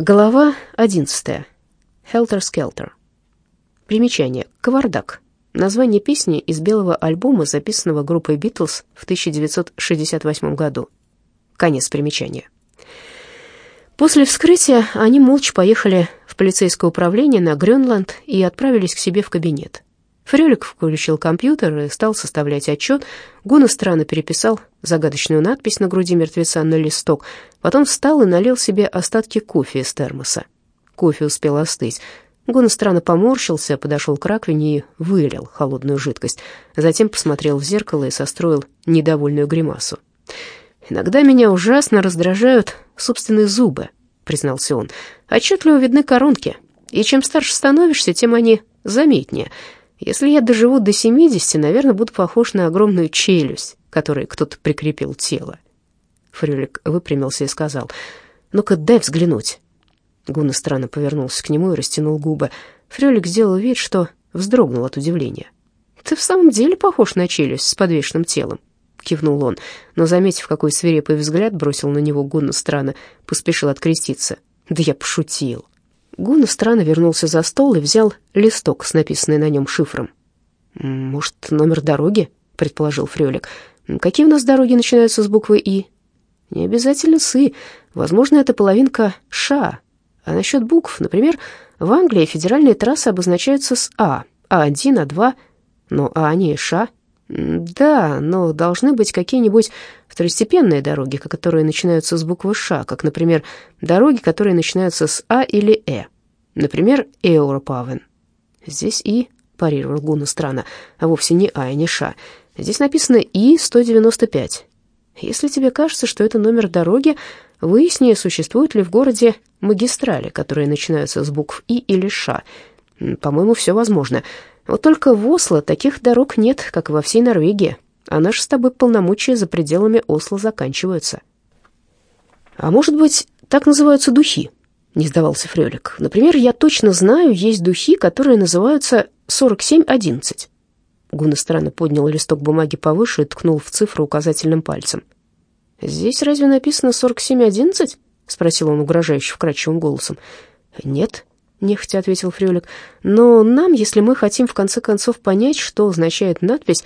Глава 11. Helter-Skelter. Примечание. Кавардак. Название песни из белого альбома, записанного группой Beatles в 1968 году. Конец примечания. После вскрытия они молча поехали в полицейское управление на Гренланд и отправились к себе в кабинет. Фрелик включил компьютер и стал составлять отчет. Гуна странно переписал загадочную надпись на груди мертвеца на листок, потом встал и налил себе остатки кофе из термоса. Кофе успел остыть. Гуна странно поморщился, подошел к раковине и вылил холодную жидкость. Затем посмотрел в зеркало и состроил недовольную гримасу. «Иногда меня ужасно раздражают собственные зубы», — признался он. «Отчетливо видны коронки, и чем старше становишься, тем они заметнее». Если я доживу до 70, наверное, буду похож на огромную челюсть, которой кто-то прикрепил тело. Фрюлик выпрямился и сказал, «Ну-ка, дай взглянуть». Гуна странно повернулся к нему и растянул губы. Фрюлик сделал вид, что вздрогнул от удивления. «Ты в самом деле похож на челюсть с подвешенным телом», — кивнул он, но, заметив, какой свирепый взгляд бросил на него Гуна странно, поспешил откреститься. «Да я пошутил». Гуна странно вернулся за стол и взял листок с написанной на нем шифром. «Может, номер дороги?» — предположил Фрёлик. «Какие у нас дороги начинаются с буквы «И»?» «Не обязательно с «И». Возможно, это половинка «Ша». А насчет букв, например, в Англии федеральные трассы обозначаются с «А», А1, А2, но «А» не «Ша». Да, но должны быть какие-нибудь второстепенные дороги, которые начинаются с буквы «Ш», как, например, дороги, которые начинаются с «А» или «Э». Например, Эуропавен. Здесь «И», парировал Гуна странно, а вовсе не «А» и не «Ш». Здесь написано «И-195». Если тебе кажется, что это номер дороги, выясни, существуют ли в городе магистрали, которые начинаются с букв «И» или «Ш». По-моему, все возможно. Вот только в Осло таких дорог нет, как во всей Норвегии, а наши с тобой полномочия за пределами Осло заканчиваются. А может быть, так называются духи? Не сдавался Фрёлик. Например, я точно знаю, есть духи, которые называются 4711. Гуна странно поднял листок бумаги повыше и ткнул в цифру указательным пальцем. «Здесь разве написано 4711?» — спросил он угрожающе вкрадчивым голосом. «Нет», — нехотя ответил Фрюлик. «Но нам, если мы хотим в конце концов понять, что означает надпись,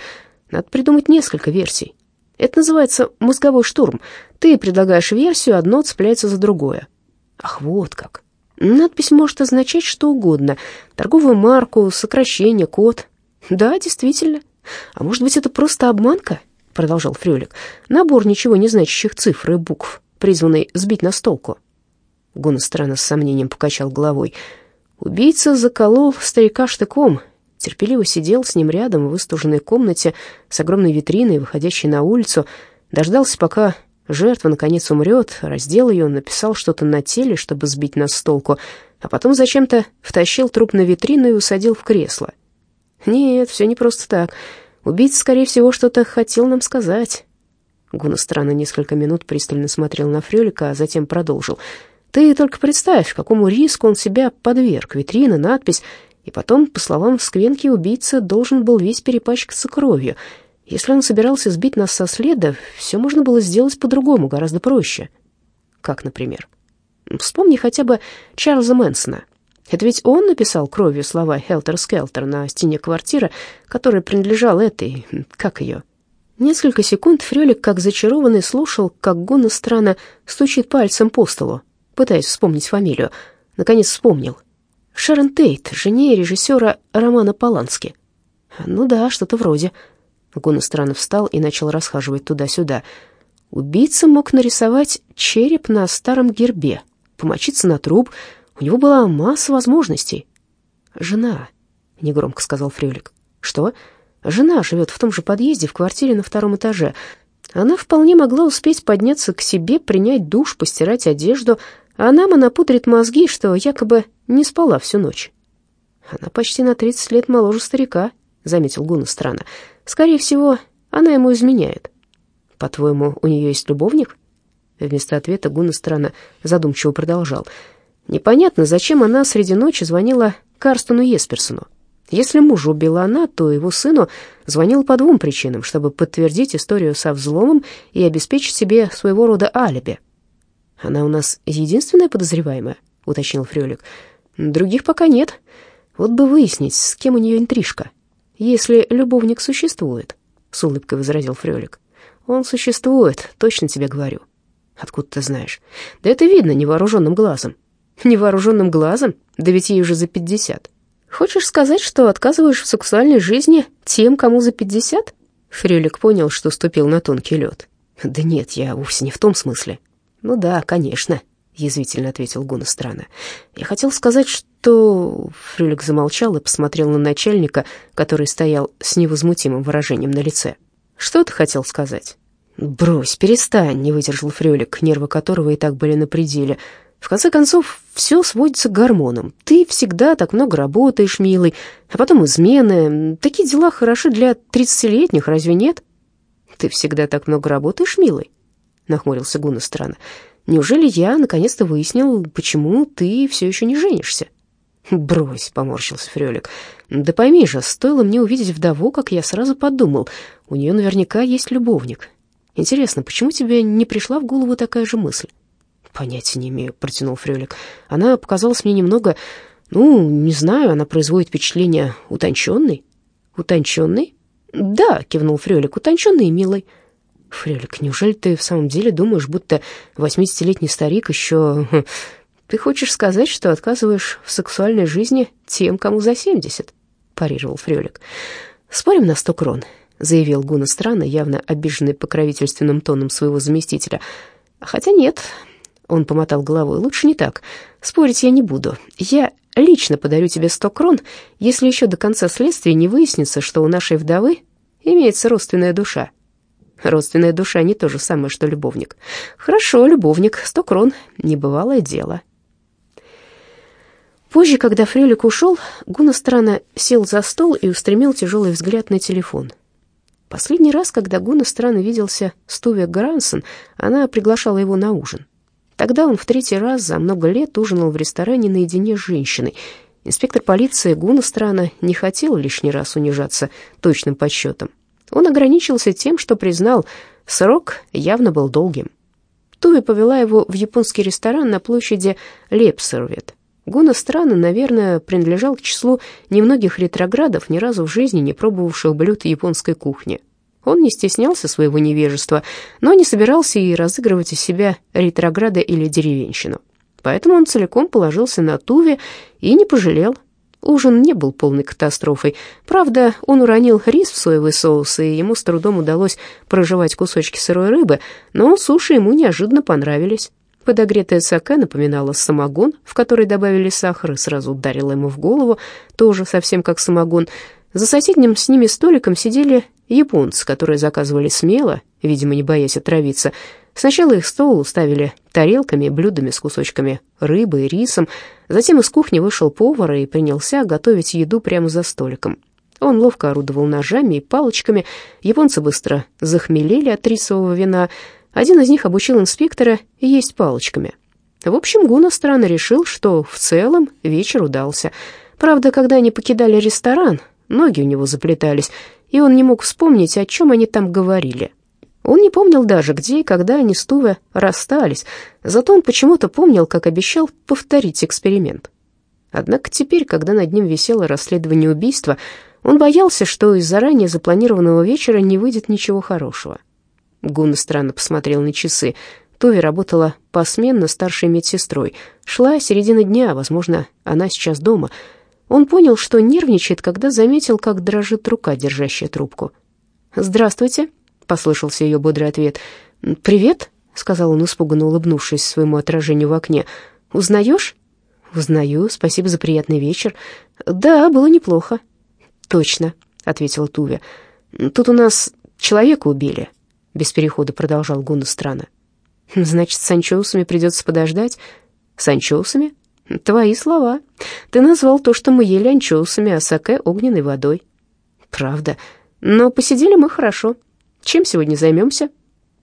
надо придумать несколько версий. Это называется мозговой штурм. Ты предлагаешь версию, одно цепляется за другое». «Ах, вот как!» Надпись может означать что угодно. Торговую марку, сокращение, код. Да, действительно. А может быть, это просто обманка? Продолжал Фрюлик. Набор ничего не значащих цифр и букв, призванный сбить на столку. Гуна странно с сомнением покачал головой. Убийца заколол старика штыком, терпеливо сидел с ним рядом в выстуженной комнате с огромной витриной, выходящей на улицу, дождался, пока жертва наконец умрет, раздел ее, написал что-то на теле, чтобы сбить нас с толку, а потом зачем-то втащил труп на витрину и усадил в кресло. Нет, все не просто так. Убийца, скорее всего, что-то хотел нам сказать. Гуна странно несколько минут пристально смотрел на Фрёлика, а затем продолжил — ты только представь, какому риску он себя подверг. Витрина, надпись. И потом, по словам Сквенки, убийца должен был весь перепачкаться кровью. Если он собирался сбить нас со следа, все можно было сделать по-другому, гораздо проще. Как, например? Вспомни хотя бы Чарльза Мэнсона. Это ведь он написал кровью слова «Хелтер-скелтер» на стене квартиры, которая принадлежала этой... как ее? Несколько секунд Фрелик, как зачарованный, слушал, как Гуна странно стучит пальцем по столу пытаясь вспомнить фамилию. Наконец вспомнил. Шерон Тейт, жене режиссера Романа Полански. Ну да, что-то вроде. Странно встал и начал расхаживать туда-сюда. Убийца мог нарисовать череп на старом гербе, помочиться на труп. У него была масса возможностей. «Жена», — негромко сказал Фрюлик. «Что?» «Жена живет в том же подъезде, в квартире на втором этаже. Она вполне могла успеть подняться к себе, принять душ, постирать одежду, а нам она пудрит мозги, что якобы не спала всю ночь. Она почти на 30 лет моложе старика, заметил Гуна странно. Скорее всего, она ему изменяет. По-твоему, у нее есть любовник? Вместо ответа Гуна странно задумчиво продолжал. Непонятно, зачем она среди ночи звонила Карстену Есперсону. Если мужа убила она, то его сыну звонил по двум причинам, чтобы подтвердить историю со взломом и обеспечить себе своего рода алиби. Она у нас единственная подозреваемая, — уточнил Фрёлик. «Других пока нет. Вот бы выяснить, с кем у нее интрижка. Если любовник существует», — с улыбкой возразил Фрёлик. «Он существует, точно тебе говорю». «Откуда ты знаешь?» «Да это видно невооруженным глазом». «Невооруженным глазом? Да ведь ей уже за пятьдесят». «Хочешь сказать, что отказываешь в сексуальной жизни тем, кому за пятьдесят?» Фрюлик понял, что ступил на тонкий лед. «Да нет, я вовсе не в том смысле». «Ну да, конечно», — язвительно ответил Гуна странно. «Я хотел сказать, что...» Фрюлик замолчал и посмотрел на начальника, который стоял с невозмутимым выражением на лице. «Что ты хотел сказать?» «Брось, перестань», — не выдержал Фрюлик, нервы которого и так были на пределе. В конце концов, все сводится к гормонам. Ты всегда так много работаешь, милый, а потом измены. Такие дела хороши для тридцатилетних, разве нет? Ты всегда так много работаешь, милый? Нахмурился Гуна. Неужели я наконец-то выяснил, почему ты все еще не женишься? «Брось», — поморщился Фрёлик. «Да пойми же, стоило мне увидеть вдову, как я сразу подумал, у нее наверняка есть любовник. Интересно, почему тебе не пришла в голову такая же мысль?» «Понятия не имею», — протянул Фрёлик. «Она показалась мне немного... Ну, не знаю, она производит впечатление утонченной». «Утонченной?» «Да», — кивнул Фрёлик, — «утонченной и милой». «Фрёлик, неужели ты в самом деле думаешь, будто восьмидесятилетний старик еще...» хм, «Ты хочешь сказать, что отказываешь в сексуальной жизни тем, кому за семьдесят?» — парировал Фрёлик. «Спорим на сто крон», — заявил Гуна странно, явно обиженный покровительственным тоном своего заместителя. «Хотя нет, он помотал головой. «Лучше не так. Спорить я не буду. Я лично подарю тебе сто крон, если еще до конца следствия не выяснится, что у нашей вдовы имеется родственная душа». Родственная душа не то же самое, что любовник. Хорошо, любовник, сто крон, небывалое дело. Позже, когда Фрелик ушел, Гуна странно сел за стол и устремил тяжелый взгляд на телефон. Последний раз, когда Гуна странно виделся с Туве Грансон, она приглашала его на ужин. Тогда он в третий раз за много лет ужинал в ресторане наедине с женщиной. Инспектор полиции Гунастрана не хотел лишний раз унижаться точным подсчетом. Он ограничился тем, что признал, срок явно был долгим. Туви повела его в японский ресторан на площади Лепсервет. Гуна странно, наверное, принадлежал к числу немногих ретроградов, ни разу в жизни не пробовавших блюд японской кухни. Он не стеснялся своего невежества, но не собирался и разыгрывать из себя ретрограда или деревенщину. Поэтому он целиком положился на Туве и не пожалел. Ужин не был полной катастрофой. Правда, он уронил рис в соевый соус, и ему с трудом удалось проживать кусочки сырой рыбы, но суши ему неожиданно понравились. Подогретая саке напоминала самогон, в который добавили сахар, и сразу ударила ему в голову, тоже совсем как самогон. За соседним с ними столиком сидели японцы, которые заказывали смело, видимо, не боясь отравиться. Сначала их стол уставили тарелками, блюдами с кусочками рыбы и рисом. Затем из кухни вышел повар и принялся готовить еду прямо за столиком. Он ловко орудовал ножами и палочками. Японцы быстро захмелели от рисового вина. Один из них обучил инспектора есть палочками. В общем, Гуна странно решил, что в целом вечер удался. Правда, когда они покидали ресторан, ноги у него заплетались, и он не мог вспомнить, о чем они там говорили. Он не помнил даже, где и когда они с Туве расстались, зато он почему-то помнил, как обещал повторить эксперимент. Однако теперь, когда над ним висело расследование убийства, он боялся, что из заранее запланированного вечера не выйдет ничего хорошего. Гуна странно посмотрел на часы. Туви работала посменно старшей медсестрой. Шла середина дня, возможно, она сейчас дома — он понял, что нервничает, когда заметил, как дрожит рука, держащая трубку. «Здравствуйте», — послышался ее бодрый ответ. «Привет», — сказал он, испуганно улыбнувшись своему отражению в окне. «Узнаешь?» «Узнаю, спасибо за приятный вечер». «Да, было неплохо». «Точно», — ответила Туве. «Тут у нас человека убили», — без перехода продолжал Гуна странно. «Значит, с анчоусами придется подождать?» «С анчоусами?» «Твои слова. Ты назвал то, что мы ели анчоусами, а саке огненной водой». «Правда. Но посидели мы хорошо. Чем сегодня займемся?»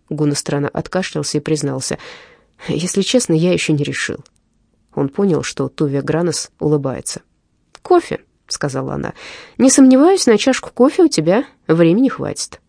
Гуна странно откашлялся и признался. «Если честно, я еще не решил». Он понял, что Тувия Гранос улыбается. «Кофе», — сказала она. «Не сомневаюсь, на чашку кофе у тебя времени хватит».